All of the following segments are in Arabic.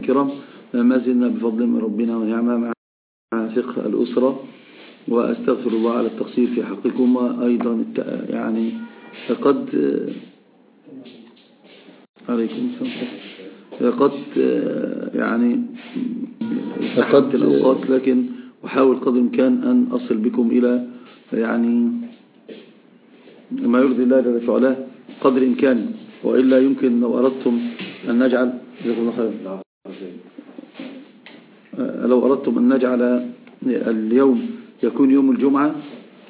الكرام ما زلنا بفضل من ربنا ونعمة مع فقه الأسرة وأستغفر الله على التقصير في حقكم أيضا يعني قد عليكم قد يعني قد الأوقات لكن أحاول قدر الإمكان أن أصل بكم إلى يعني ما يرضي الله جل وعلا قدر الإمكان وإلا يمكن لو أردتم أن نجعل جزاكم الله خير لو أردتم أن نجعل اليوم يكون يوم الجمعة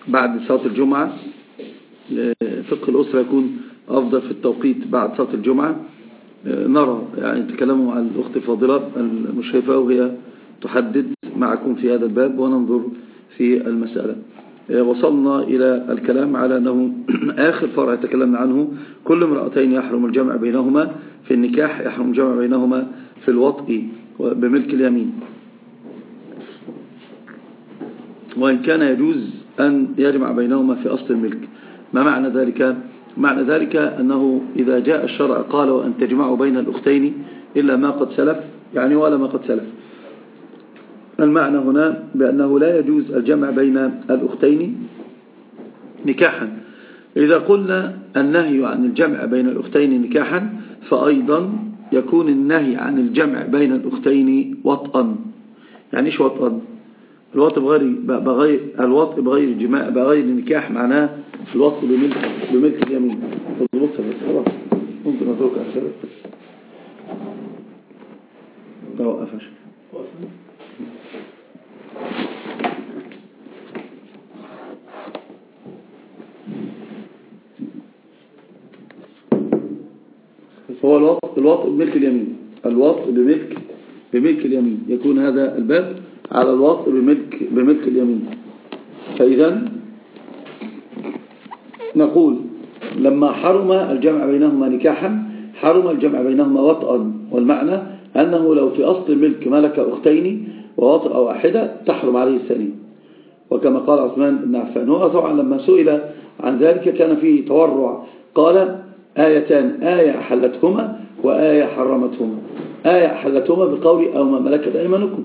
بعد صلاة الجمعة فقه الأسرة يكون أفضل في التوقيت بعد صلاة الجمعة. نرى يعني تكلموا عن الأخت فاضلة المشرفة وهي تحدد معكم في هذا الباب وننظر في المسألة. وصلنا إلى الكلام على أنه آخر فرع تكلمنا عنه كل امرأتين يحرم الجمع بينهما في النكاح يحرم الجمع بينهما في الوطء بملك اليمين. وإن كان يجوز أن يجمع بينهما في أصل الملك. ما معنى ذلك؟ معنى ذلك أنه إذا جاء الشرع قال وأن تجمعوا بين الأختين إلا ما قد سلف يعني ولا ما قد سلف. المعنى هنا بأنه لا يجوز الجمع بين الأختين نكاحا. إذا قلنا النهي عن الجمع بين الأختين نكاحا فأيضا يكون النهي عن الجمع بين الأختين وطئا. يعني إيش وطئا؟ الوطء بغير بغير الوطء بغير جماع بغير نكاح معناه الوطء بملك بملك اليمين. بملك اليمين الوطء بملك بملك اليمين. يكون هذا الباب على الوطء بملك, بملك اليمين. فإذا نقول لما حرم الجمع بينهما نكاحا حرم الجمع بينهما وطئا. والمعنى أنه لو في أصل الملك ملك أختين ووطئ واحدة تحرم عليه الثانية وكما قال عثمان بن عفان هو طبعا لما سئل عن ذلك كان فيه تورع. قال آيتان آية أحلتهما وآية حرمتهما. آية أحلتهما بقول أو ما ملكت أيمانكم.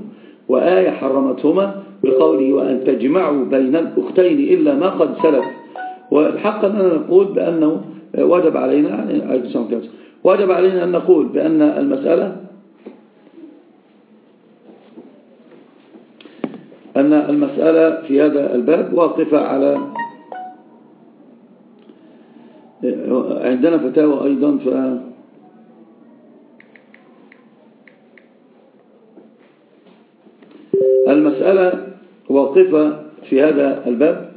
وآية حرمتهما بقوله وأن تجمعوا بين الأختين إلا ما قد سلف. والحق أننا نقول بأنه وجب علينا وجب علينا أن نقول بأن المسألة أن المسألة في هذا الباب واقفة على عندنا فتاوى أيضا ف المسألة واقفة في هذا الباب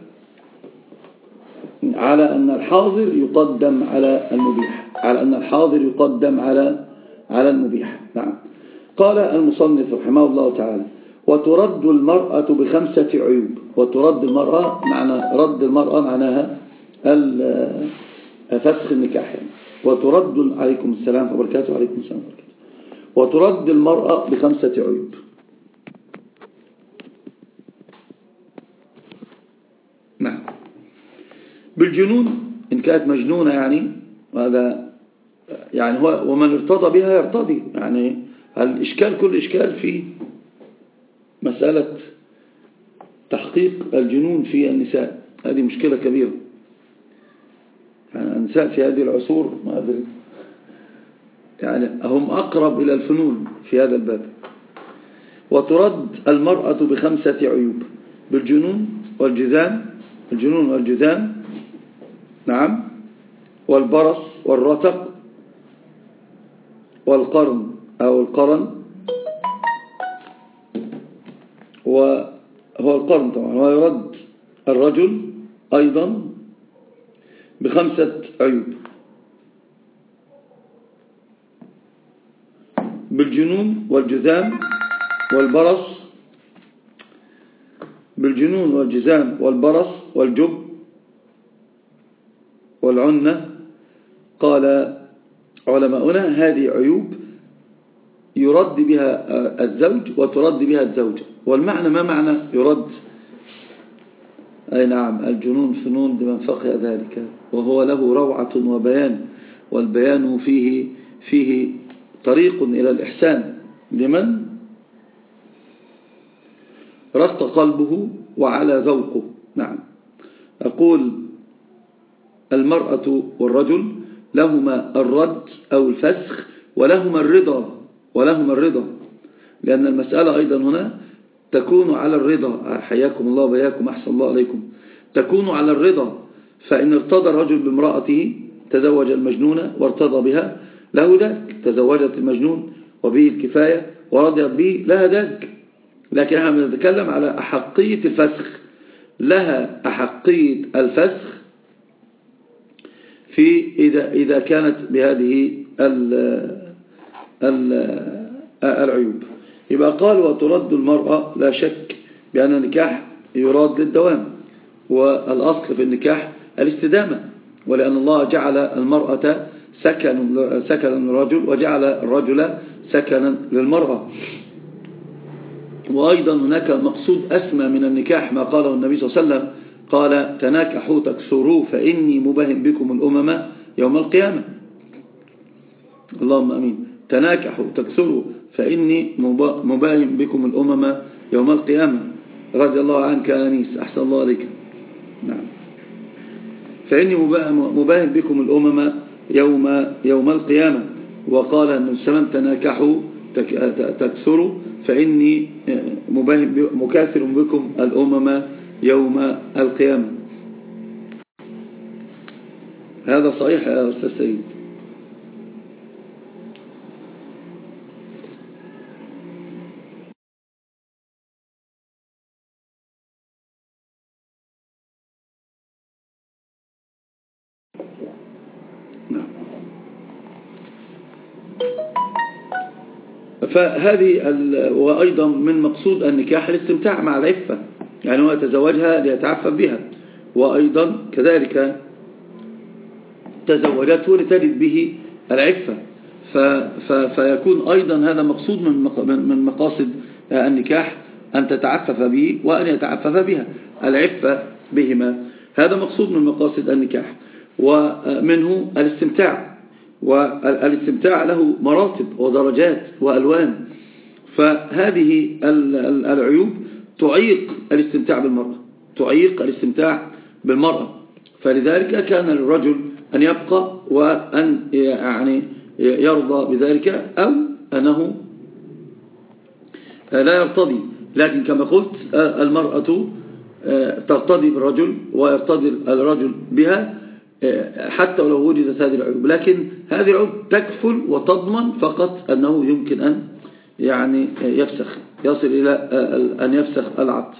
على أن الحاضر يقدم على المبيح على أن الحاضر يقدم على على المبيح. نعم. قال المصنف رحمه الله تعالى وترد المرأة بخمسة عيوب. وترد المرأة معنى رد المرأة معناها فسخ النكاح. وترد عليكم السلام وبركاته عليكم السلام وبركاته وترد المرأة بخمسة عيوب نعم بالجنون إن كانت مجنونة يعني وهذا يعني هو ومن ارتضى بها يرتضي. يعني الإشكال كل إشكال في مسألة تحقيق الجنون في النساء. هذه مشكلة كبيرة. يعني النساء في هذه العصور ما أدري. يعني هم أقرب إلى الفنون في هذا الباب. وترد المرأة بخمسة عيوب. بالجنون والجذام الجنون والجذام نعم. والبرص والرتق والقرن أو القرن. وهو القرن طبعا. ويرد الرجل أيضا بخمسة عيوب. بالجنون والجذام والبرص. بالجنون والجزام والبرص والجب والعنة. قال علماؤنا هذه عيوب يرد بها الزوج وترد بها الزوجة. والمعنى ما معنى يرد؟ أي نعم الجنون فنون لمن فقه ذلك وهو له روعة وبيان والبيان فيه فيه طريق إلى الإحسان. لمن؟ رق قلبه وعلى ذوقه. نعم. أقول المرأة والرجل لهما الرد أو الفسخ ولهما الرضا ولهما الرضا. لأن المسألة أيضا هنا تكون على الرضا. حياكم الله وبياكم أحسن الله عليكم. تكون على الرضا. فإن ارتضى الرجل بامرأته تزوج المجنون وارتضى بها له ذاك. تزوجت المجنون وبه الكفاية ورضيت به لها ذاك. لكن إحنا بنتكلم على أحقية الفسخ. لها أحقية الفسخ في إذا, إذا كانت بهذه ال ال العيوب. يبقى قال وترد المرأة لا شك بأن النكاح يراد للدوام والأصل في النكاح الاستدامة ولأن الله جعل المرأة سكنا سكن للرجل وجعل الرجل سكنا للمرأة. وأيضا هناك مقصود أسمى من النكاح ما قاله النبي صلى الله عليه وسلم قال تناكحوا تكسروا فإني مباهم بكم الأمم يوم القيامة. اللهم أمين. تناكحوا تكسروا فإني مباهم بكم الأمم يوم القيامة. رضي الله عنك يا أنيس. أحسن الله عليك. نعم. فإني مباهم بكم الأمم يوم, يوم القيامة. وقال أن السلام تناكحوا تكسروا فإني مكاثر بكم الأمم يوم القيامة. هذا صحيح يا أستاذ سيد فهذه وأيضا من مقصود النكاح الاستمتاع مع العفة. يعني هو يتزوجها ليتعفف بها. وأيضا كذلك تزوجته لتجد به العفة. فيكون أيضا هذا مقصود من مقاصد النكاح أن تتعفف به وأن يتعفف بها. العفة بهما. هذا مقصود من مقاصد النكاح. ومنه الاستمتاع. والاستمتاع له مراتب ودرجات وألوان. فهذه العيوب تعيق الاستمتاع بالمرأة تعيق الاستمتاع بالمرأة. فلذلك كان للرجل أن يبقى وأن يعني يرضى بذلك أو أنه لا يرتضي. لكن كما قلت المرأة ترتضي بالرجل ويرتضي الرجل بها حتى ولو وجدت هذه العيوب. لكن هذه العيوب تكفل وتضمن فقط أنه يمكن أن يعني يفسخ يصل إلى أن يفسخ العقد.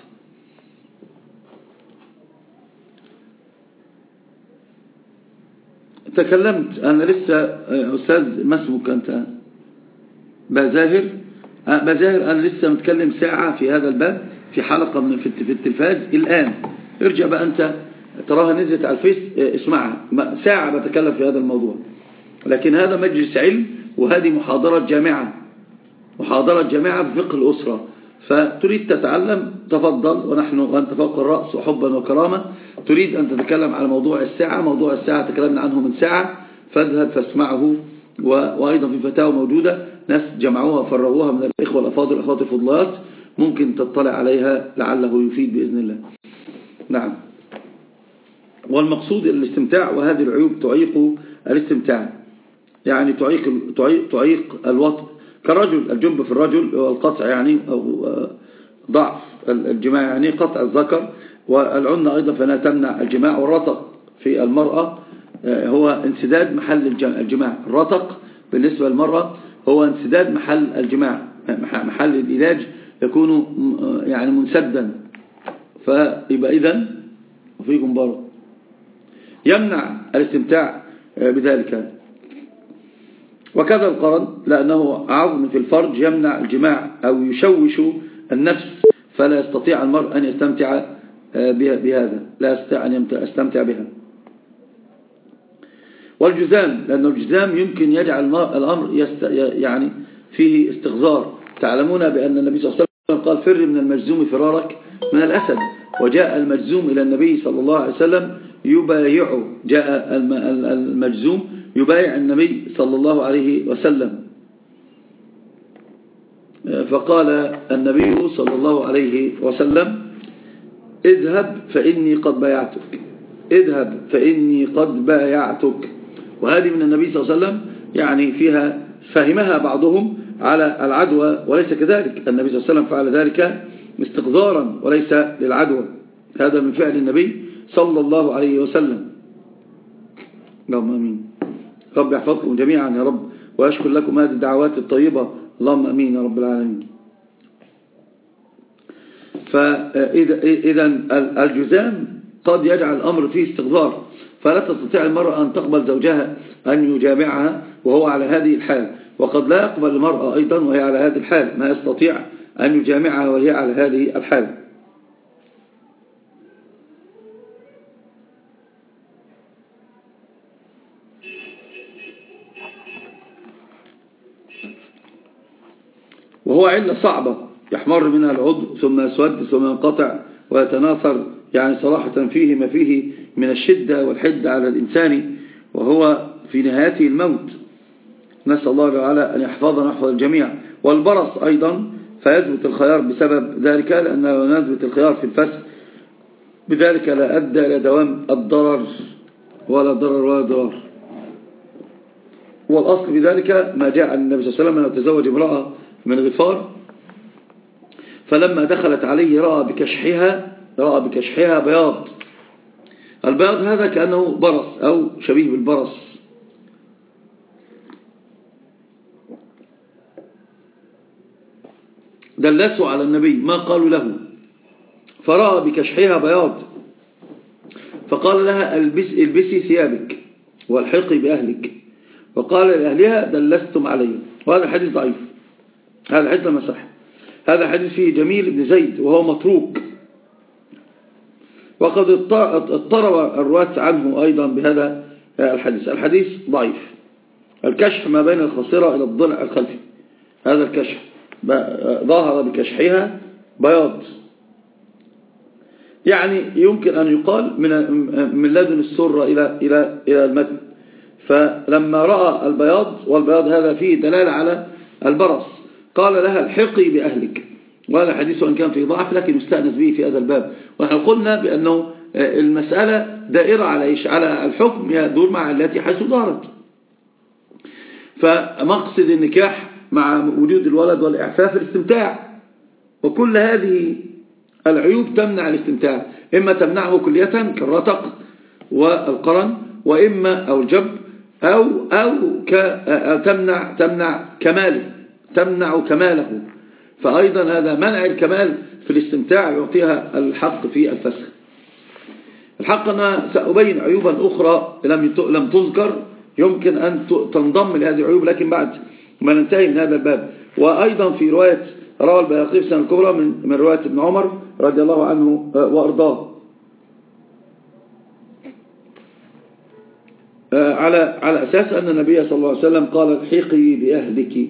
تكلمت أنا لسه أستاذ ما اسمك أنت بزاهر بزاهر أنا لسه متكلم ساعة في هذا الباب في حلقة من في التلفاز. الآن ارجع بقى أنت تراها نزلت على الفيس اسمعها. ساعة بتكلم في هذا الموضوع. لكن هذا مجلس علم وهذه محاضرة جامعة. محاضرة جامعة بفقه الأسرة. فتريد تتعلم تفضل. ونحن وأنت فوق الرأس وحبا وكرامة تريد أن تتكلم على موضوع الساعة. موضوع الساعة تكلمنا عنه من ساعة. فاذهب فاسمعه. وأيضا في فتاوى موجودة. ناس جمعوها وفرغوها من الإخوة الأفاضل الأخوات الفضلات. ممكن تطلع عليها لعله يفيد بإذن الله. نعم. والمقصود الاستمتاع وهذه العيوب تعيق الاستمتاع. يعني تعيق, تعيق, تعيق كالرجل الجنب في الرجل هو القطع يعني أو ضعف الجماع يعني قطع الذكر والعنة أيضا فلا تمنع الجماع. والرتق في المرأة هو انسداد محل الجماع. الرتق بالنسبة للمرأة هو انسداد محل الجماع. محل العلاج يكون يعني منسدا. فيبقى إذن وفيكم بارك يمنع الاستمتاع بذلك. وكذا القرن لأنه عظم في الفرج يمنع الجماع أو يشوش النفس فلا يستطيع المرء أن يستمتع بهذا لا يستطيع أن يستمتع بها. والجزام لأن الجزام يمكن يجعل الأمر يست يعني فيه استغزار. تعلمون بأن النبي صلى الله عليه وسلم قال فر من المجزوم فرارك من الأسد. وجاء المجزوم إلى النبي صلى الله عليه وسلم يبايعه جاء المجزوم يبايع النبي صلى الله عليه وسلم. فقال النبي صلى الله عليه وسلم اذهب فإني قد بايعتك اذهب فإني قد بايعتك. وهذه من النبي صلى الله عليه وسلم يعني فيها فهمها بعضهم على العدوى وليس كذلك. النبي صلى الله عليه وسلم فعل ذلك استقذارا وليس للعدوى. هذا من فعل النبي صلى الله عليه وسلم. اللهم أمين. رب يحفظكم جميعا يا رب ويشكر لكم هذه الدعوات الطيبة. اللهم أمين يا رب العالمين. فإذا الجزام قد يجعل الأمر فيه استغفار فلا تستطيع المرأة أن تقبل زوجها أن يجامعها وهو على هذه الحال. وقد لا يقبل المرأة أيضا وهي على هذه الحال ما يستطيع أن يجامعها وهي على هذه الحال. وهو علة صعبة يحمر منها العضو ثم يسود ثم ينقطع ويتناثر يعني صراحة فيه ما فيه من الشدة والحدة على الإنسان وهو في نهايته الموت. نسأل الله تعالى أن يحفظنا نحفظ الجميع. والبرص أيضا فيثبت الخيار بسبب ذلك لأنه لو الخيار في الفسق بذلك لا أدى إلى دوام الضرر ولا ضرر ولا ضرار. والأصل بذلك ما جاء النبي صلى الله عليه وسلم أنه تزوج امرأة من غفار. فلما دخلت عليه رأى بكشحها رأى بكشحها بياض. البياض هذا كأنه برص أو شبيه بالبرص. دلسوا على النبي ما قالوا له. فرأى بكشحها بياض. فقال لها البس البسي ثيابك والحقي بأهلك. وقال لأهلها دلستم علي وهذا حديث ضعيف. هذا حديث مسح هذا حديث فيه جميل بن زيد وهو متروك. وقد اضطرب الرواة عنه أيضا بهذا الحديث. الحديث ضعيف. الكشف ما بين الخصيرة إلى الضلع الخلفي. هذا الكشف ظاهر بكشحها بياض. يعني يمكن أن يقال من من لدن السرة إلى إلى إلى المتن. فلما رأى البياض والبياض هذا فيه دلالة على البرص. قال لها الحقي بأهلك. وهذا حديث أن كان فيه ضعف لكن مستأنس به في هذا الباب. ونحن قلنا بأنه المسألة دائرة على إيش؟ على الحكم يدور مع التي حيث ظهرت فمقصد النكاح مع وجود الولد والإعفاف الاستمتاع. وكل هذه العيوب تمنع الاستمتاع. إما تمنعه كلية كالرتق والقرن وإما أو الجب أو, أو تمنع, تمنع كماله. تمنع كماله. فأيضا هذا منع الكمال في الاستمتاع يعطيها الحق في الفسخ. الحق أنا سأبين عيوبا أخرى لم لم تذكر. يمكن أن تنضم لهذه العيوب لكن بعد ما ننتهي من هذا الباب. وأيضا في رواية روى البياقي في سنة الكبرى من, من رواية ابن عمر رضي الله عنه وأرضاه. على على أساس أن النبي صلى الله عليه وسلم قال الحيقي بأهلك.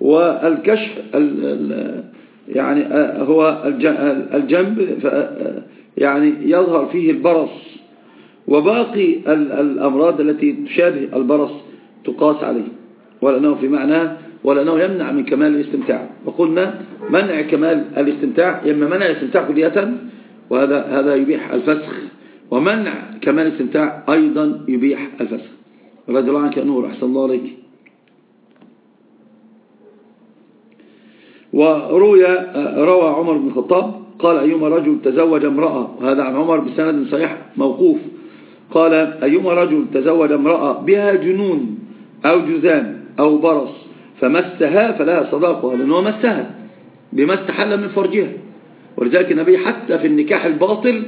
والكشف يعني هو الجنب يعني يظهر فيه البرص. وباقي الأمراض التي تشابه البرص تقاس عليه. ولأنه في معناه ولأنه يمنع من كمال الاستمتاع. وقلنا منع كمال الاستمتاع إما منع الاستمتاع كلية وهذا هذا يبيح الفسخ. ومنع كمال الاستمتاع أيضا يبيح الفسخ. رضي الله عنك نور أحسن الله عليك. وروي روى عمر بن الخطاب قال أيما رجل تزوج امرأة؟ وهذا عن عمر بسند صحيح موقوف. قال أيما رجل تزوج امرأة بها جنون أو جزام أو برص فمسها فلها صداقها لأنه مسها بما استحل من فرجها. ولذلك النبي حتى في النكاح الباطل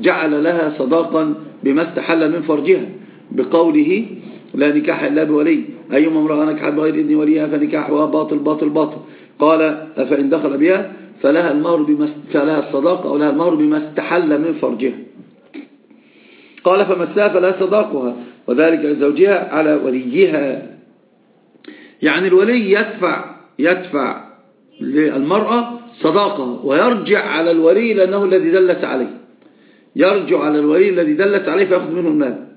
جعل لها صداقا بما استحل من فرجها بقوله لا نكاح إلا بولي. أيما امرأة نكحت بغير إذن وليها فنكاحها باطل باطل باطل. قال فإن دخل بها فلها المهر بما فلها الصداقة أو لها المهر بما استحل من فرجها. قال فمسها فلها صداقها وذلك لزوجها على وليها. يعني الولي يدفع يدفع للمرأة صداقة ويرجع على الولي لأنه الذي دلت عليه. يرجع على الولي الذي دلت عليه فيأخذ منه المال.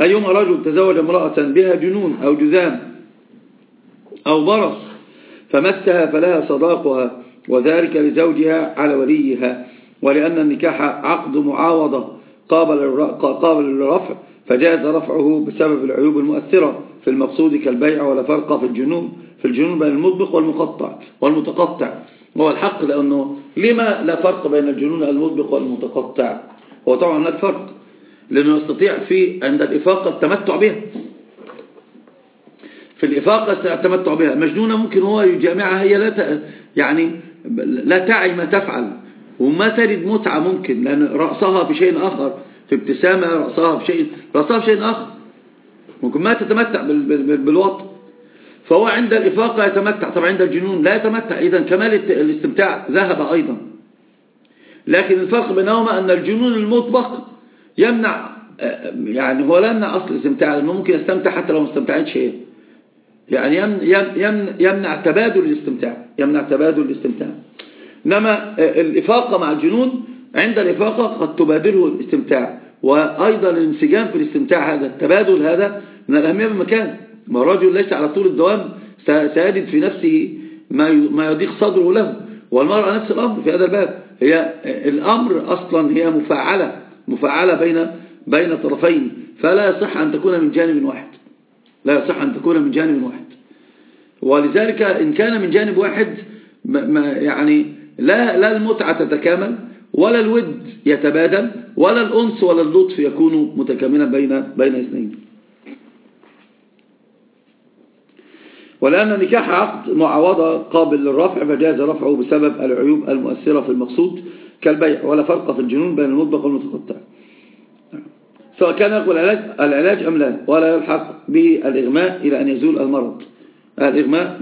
أيما رجل تزوج امرأة بها جنون أو جذام أو برص فمسها فلها صداقها وذلك لزوجها على وليها ولأن النكاح عقد معاوضة قابل قابل للرفع فجاز رفعه بسبب العيوب المؤثرة في المقصود كالبيع ولا فرق في الجنون في الجنون بين المطبق والمقطع والمتقطع. هو الحق لأنه لما لا فرق بين الجنون المطبق والمتقطع؟ هو طبعا هناك فرق. لأنه يستطيع في عند الإفاقة التمتع بها. في الإفاقة التمتع بها. مجنونة ممكن هو يجامعها هي لا يعني لا تعي ما تفعل. وما ترد متعة ممكن لأن رأسها في شيء آخر في ابتسامة رأسها في شيء رأسها في شيء آخر. ممكن ما تتمتع بالوطن. فهو عند الإفاقة يتمتع. طبعا عند الجنون لا يتمتع. إذا كمال الاستمتاع ذهب أيضا. لكن الفرق بينهما أن الجنون المطبق يمنع يعني هو لا يمنع أصل الاستمتاع ممكن يستمتع حتى لو ما استمتعتش شيء يعني يمنع تبادل الاستمتاع يمنع تبادل الاستمتاع. إنما الإفاقة مع الجنون عند الإفاقة قد تبادله الاستمتاع وأيضا الانسجام في الاستمتاع هذا التبادل هذا من الأهمية بمكان ما الرجل ليس على طول الدوام سيجد في نفسه ما يضيق صدره له والمرأة نفس الأمر في هذا الباب. هي الأمر أصلا هي مفاعلة مفاعلة بين بين طرفين فلا يصح أن تكون من جانب واحد. لا يصح أن تكون من جانب واحد. ولذلك إن كان من جانب واحد يعني لا لا المتعة تتكامل ولا الود يتبادل ولا الأنس ولا اللطف يكون متكاملا بين بين اثنين. ولأن النكاح عقد معاوضة قابل للرفع فجاز رفعه بسبب العيوب المؤثرة في المقصود. كالبيع ولا فرق في الجنون بين المطبق والمتقطع. سواء كان يقبل العلاج, العلاج أم لا ولا يلحق به الإغماء إلى أن يزول المرض. الإغماء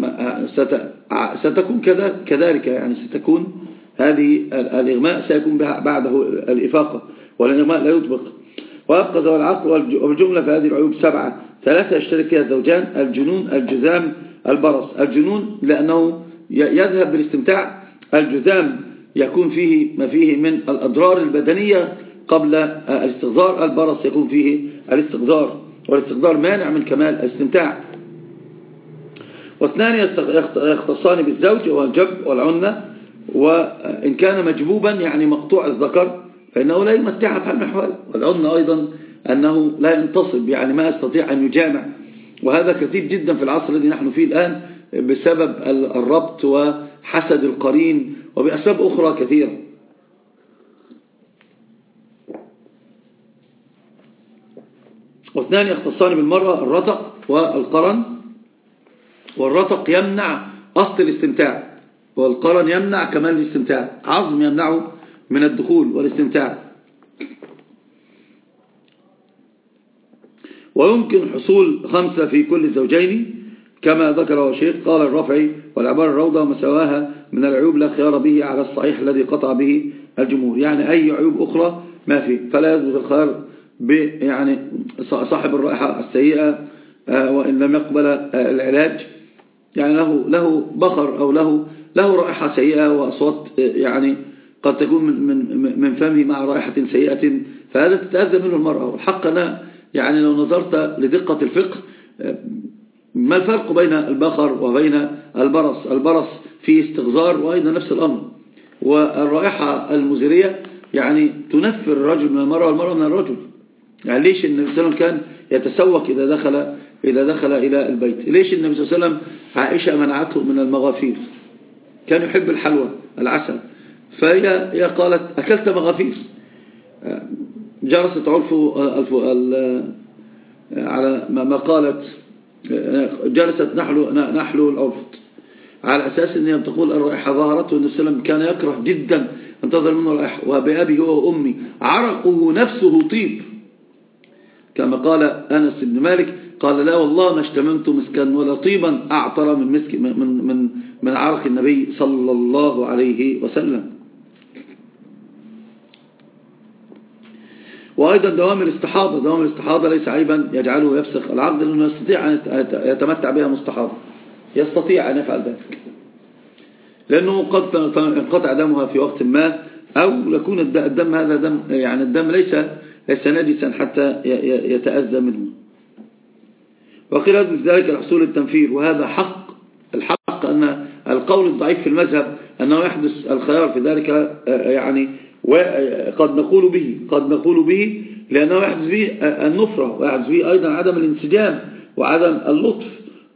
ستكون كذلك يعني ستكون هذه الإغماء سيكون بعده الإفاقة والإغماء لا يطبق. ويبقى ذو العقل والجملة في هذه العيوب سبعة. ثلاثة يشترك فيها الزوجان الجنون الجزام البرص. الجنون لأنه يذهب بالاستمتاع الجزام يكون فيه ما فيه من الأضرار البدنية قبل الاستغذار. البرص يكون فيه الاستغذار والاستغذار مانع من كمال الاستمتاع. واثنان يختصان بالزوج والجب والعنة وإن كان مجبوبا يعني مقطوع الذكر فإنه لا يمتعها في المحوال والعنة أيضا أنه لا ينتصب يعني ما يستطيع أن يجامع. وهذا كثير جدا في العصر الذي نحن فيه الآن. بسبب الربط وحسد القرين وبأسباب أخرى كثيرة. واثنان يختصان بالمرة الرتق والقرن. والرتق يمنع أصل الاستمتاع والقرن يمنع كمال الاستمتاع عظم يمنعه من الدخول والاستمتاع. ويمكن حصول خمسة في كل الزوجين. كما ذكره الشيخ قال الرفعي والعبارة الروضة مسواها من العيوب لا خيار به على الصحيح الذي قطع به الجمهور. يعني أي عيوب أخرى ما في. فلا يثبت الخيار يعني صاحب الرائحة السيئة آه، وإن لم يقبل آه، العلاج. يعني له له بخر أو له له رائحة سيئة وأصوات آه، يعني قد تكون من من من فمه مع رائحة سيئة. فهذا تتأذى منه المرأة. والحق أنا يعني لو نظرت لدقة الفقه ما الفرق بين البخر وبين البرص؟ البرص في استغزار وأيضا نفس الأمر. والرائحة المزرية يعني تنفر الرجل من المرأة والمرأة من الرجل. يعني ليش النبي صلى الله عليه وسلم كان يتسوق إذا دخل إذا دخل إلى البيت؟ ليش النبي صلى الله عليه وسلم عائشة منعته من المغافير؟ كان يحب الحلوى العسل. فهي قالت أكلت مغافير. جرست عرف على ما قالت جلست نحلو نحلو العرف على أساس أنها تقول الرائحة ظهرت والنبي صلى الله عليه وسلم كان يكره جدا. أنتظر منه الرائحة وبأبي هو وأمي. عرقه نفسه طيب. كما قال أنس بن مالك قال لا والله ما اشتممت مسكا ولا طيبا أعطر من, مسك من, من, من عرق النبي صلى الله عليه وسلم. وأيضا دوام الاستحاضة دوام الاستحاضة ليس عيبا يجعله يفسخ العقد لأنه يستطيع أن يتمتع بها مستحاضة. يستطيع أن يفعل ذلك. لأنه قد انقطع دمها في وقت ما أو يكون الدم هذا دم يعني الدم ليس ليس نجسا حتى يتأذى منه. وقيل ذلك لحصول التنفير وهذا حق. الحق أن القول الضعيف في المذهب أنه يحدث الخيار في ذلك آه، يعني وقد نقول به قد نقول به لأنه يحدث به النفرة ويحدث به أيضا عدم الانسجام وعدم اللطف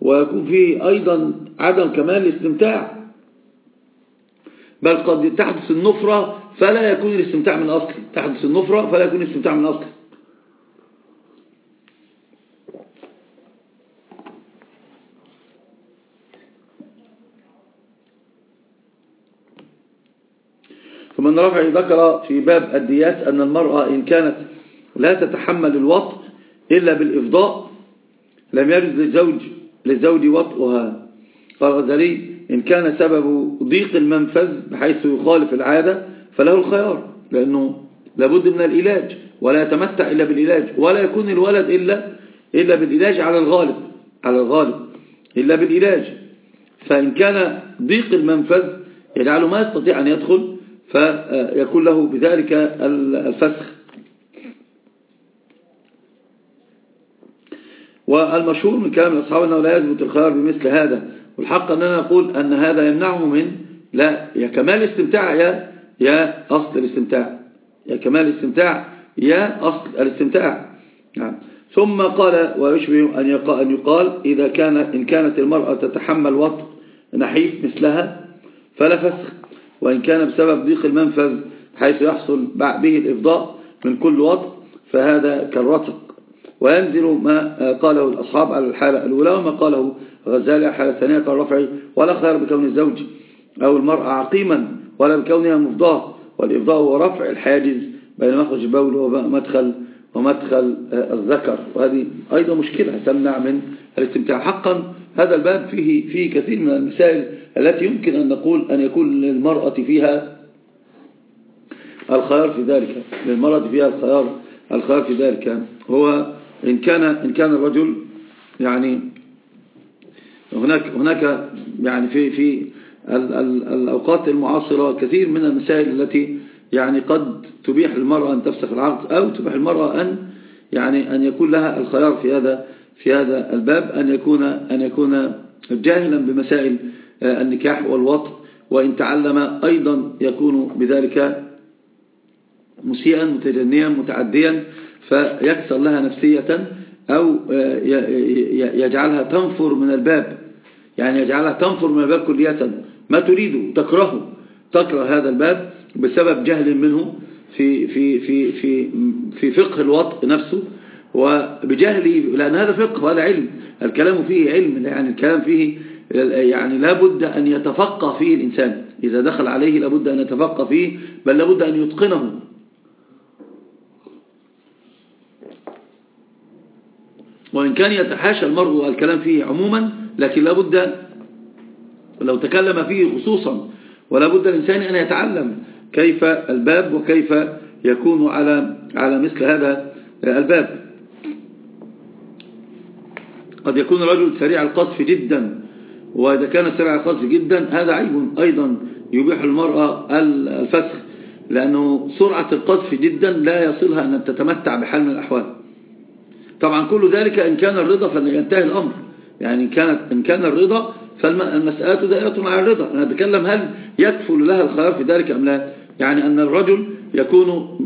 ويكون فيه أيضا عدم كمال الاستمتاع. بل قد تحدث النفرة فلا يكون الاستمتاع من أصل تحدث النفرة فلا يكون الاستمتاع من أصل ثم رفع ذكر في باب الديات أن المرأة إن كانت لا تتحمل الوطء إلا بالإفضاء لم يجد للزوج, للزوج وطئها. قال غزالي إن كان سبب ضيق المنفذ بحيث يخالف العادة فله الخيار لأنه لابد من العلاج ولا يتمتع إلا بالعلاج ولا يكون الولد إلا, إلا بالعلاج على الغالب على الغالب إلا بالعلاج. فإن كان ضيق المنفذ يجعله ما يستطيع أن يدخل فيكون له بذلك الفسخ. والمشهور من كلام الأصحاب أنه لا يثبت الخيار بمثل هذا والحق أننا نقول أن هذا يمنعه من لا يا كمال الاستمتاع يا يا أصل الاستمتاع. يا كمال الاستمتاع يا أصل الاستمتاع. نعم. ثم قال ويشبه أن يقال, أن يقال إذا كان إن كانت المرأة تتحمل وطء نحيف مثلها فلا فسخ. وإن كان بسبب ضيق المنفذ حيث يحصل به الإفضاء من كل وطء فهذا كالرتق. وينزل ما قاله الأصحاب على الحالة الأولى وما قاله غزالي على الحالة الثانية. قال رفعي ولا خير بكون الزوج أو المرأة عقيما ولا بكونها مفضاة. والإفضاء هو رفع الحاجز بين مخرج البول ومدخل ومدخل الذكر. وهذه أيضا مشكلة تمنع من الاستمتاع. حقا هذا الباب فيه, فيه كثير من المسائل التي يمكن أن نقول أن يكون للمرأة فيها الخيار في ذلك. للمرأة فيها الخيار الخيار في ذلك. هو إن كان إن كان الرجل يعني هناك هناك يعني في في الأوقات المعاصرة كثير من المسائل التي يعني قد تبيح المرأة أن تفسخ العقد أو تبيح المرأة أن يعني أن يكون لها الخيار في هذا في هذا الباب أن يكون أن يكون جاهلا بمسائل النكاح والوطء وإن تعلم أيضا يكون بذلك مسيئا متجنيا متعديا فيكسر لها نفسية أو يجعلها تنفر من الباب. يعني يجعلها تنفر من الباب كلية. ما تريده تكرهه تكره هذا الباب بسبب جهل منه في في في في في فقه الوطء نفسه. وبجهله لأن هذا فقه وهذا علم. الكلام فيه علم يعني الكلام فيه يعني لابد أن يتفقه فيه الإنسان. إذا دخل عليه لابد أن يتفقه فيه بل لابد أن يتقنه. وإن كان يتحاشى المرء الكلام فيه عموما لكن لابد لو تكلم فيه خصوصا ولا بد الإنسان أن يتعلم كيف الباب وكيف يكون على على مثل هذا الباب. قد يكون الرجل سريع القذف جدا وإذا كان سريع القذف جدا هذا عيب أيضا يبيح المرأة الفسخ لأنه سرعة القذف جدا لا يصلها أن تتمتع بحال من الأحوال. طبعا كل ذلك إن كان الرضا فينتهي الأمر. يعني إن, كانت إن كان الرضا فالمسألة دائرة مع الرضا. أنا أتكلم هل يكفل لها الخيار في ذلك أم لا؟ يعني أن الرجل يكون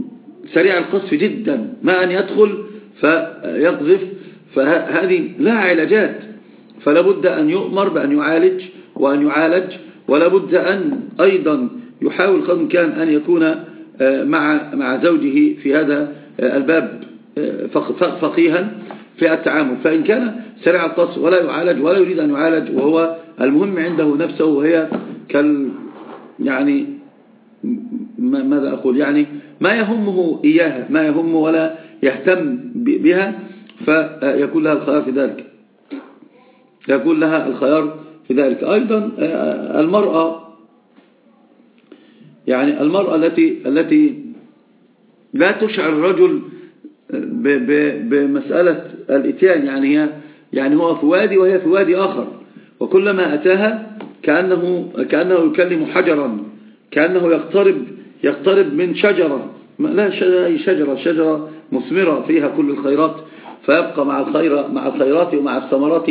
سريع القصف جدا ما أن يدخل فيقذف فهذه لها علاجات. فلا بد أن يؤمر بأن يعالج وأن يعالج ولا بد أن أيضا يحاول قدر كان أن يكون آه، مع مع زوجه في هذا آه، الباب آه، فقيها في التعامل. فإن كان سريع القص ولا يعالج ولا يريد أن يعالج وهو المهم عنده نفسه وهي كال يعني ماذا أقول؟ يعني ما يهمه إياها ما يهمه ولا يهتم بها فيكون لها الخيار في ذلك. يكون لها الخيار في ذلك. أيضا المرأة يعني المرأة التي التي لا تشعر الرجل بمسألة الإتيان يعني هي يعني هو في وادي وهي في وادي آخر. وكلما أتاها كأنه, كأنه يكلم حجرا كأنه يقترب يقترب من شجرة. لا شجرة شجرة مثمرة فيها كل الخيرات. فيبقى مع الخير مع الخيرات ومع الثمرات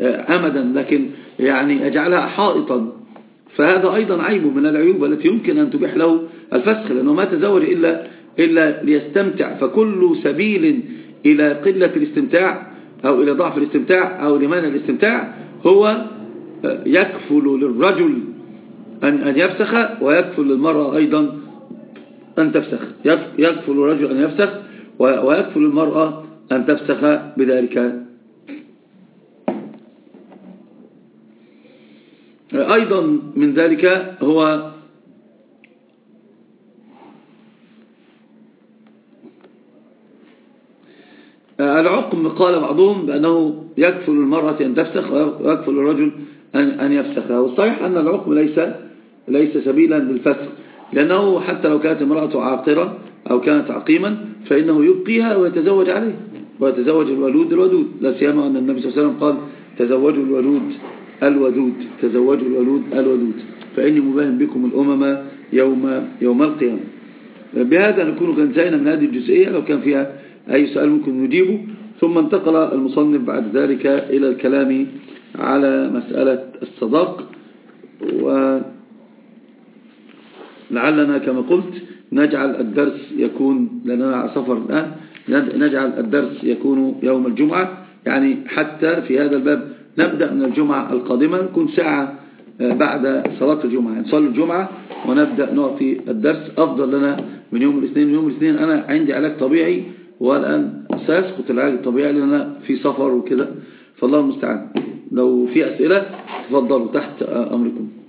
أمدا لكن يعني أجعلها حائطا. فهذا أيضا عيب من العيوب التي يمكن أن تبيح له الفسخ لأنه ما تزوج إلا, إلا ليستمتع. فكل سبيل إلى قلة الاستمتاع أو إلى ضعف الاستمتاع أو لمانع الاستمتاع هو يكفل للرجل أن, أن يفسخ ويكفل للمرأة أيضا أن تفسخ. يكفل الرجل أن يفسخ ويكفل المرأة أن تفسخ بذلك. أيضا من ذلك هو العقم. قال بعضهم بأنه يكفل المرأة أن تفسخ ويكفل الرجل أن يفسخ. والصحيح أن العقم ليس ليس سبيلا للفسخ لأنه حتى لو كانت امرأة عاقرة أو كانت عقيما فإنه يبقيها ويتزوج عليه. ويتزوج الولود الودود. لا سيما أن النبي صلى الله عليه وسلم قال تزوجوا الولود الودود تزوجوا الولود الودود. فإني مباهم بكم الأمم يوم, يوم القيامة. بهذا نكون انتهينا من هذه الجزئية. لو كان فيها أي سؤال ممكن نجيبه. ثم انتقل المصنف بعد ذلك إلى الكلام على مسألة الصداق. ولعلنا كما قلت نجعل الدرس يكون لأننا على سفر الآن. نجعل الدرس يكون يوم الجمعة. يعني حتى في هذا الباب نبدأ من الجمعة القادمة نكون ساعة آه، بعد صلاة الجمعة. يعني نصلي الجمعة ونبدأ نعطي الدرس. أفضل لنا من يوم الاثنين. يوم الاثنين أنا عندي علاج طبيعي والآن سيسقط العلاج الطبيعي لأن في سفر وكده. فالله المستعان. لو في أسئلة تفضلوا تحت أمركم.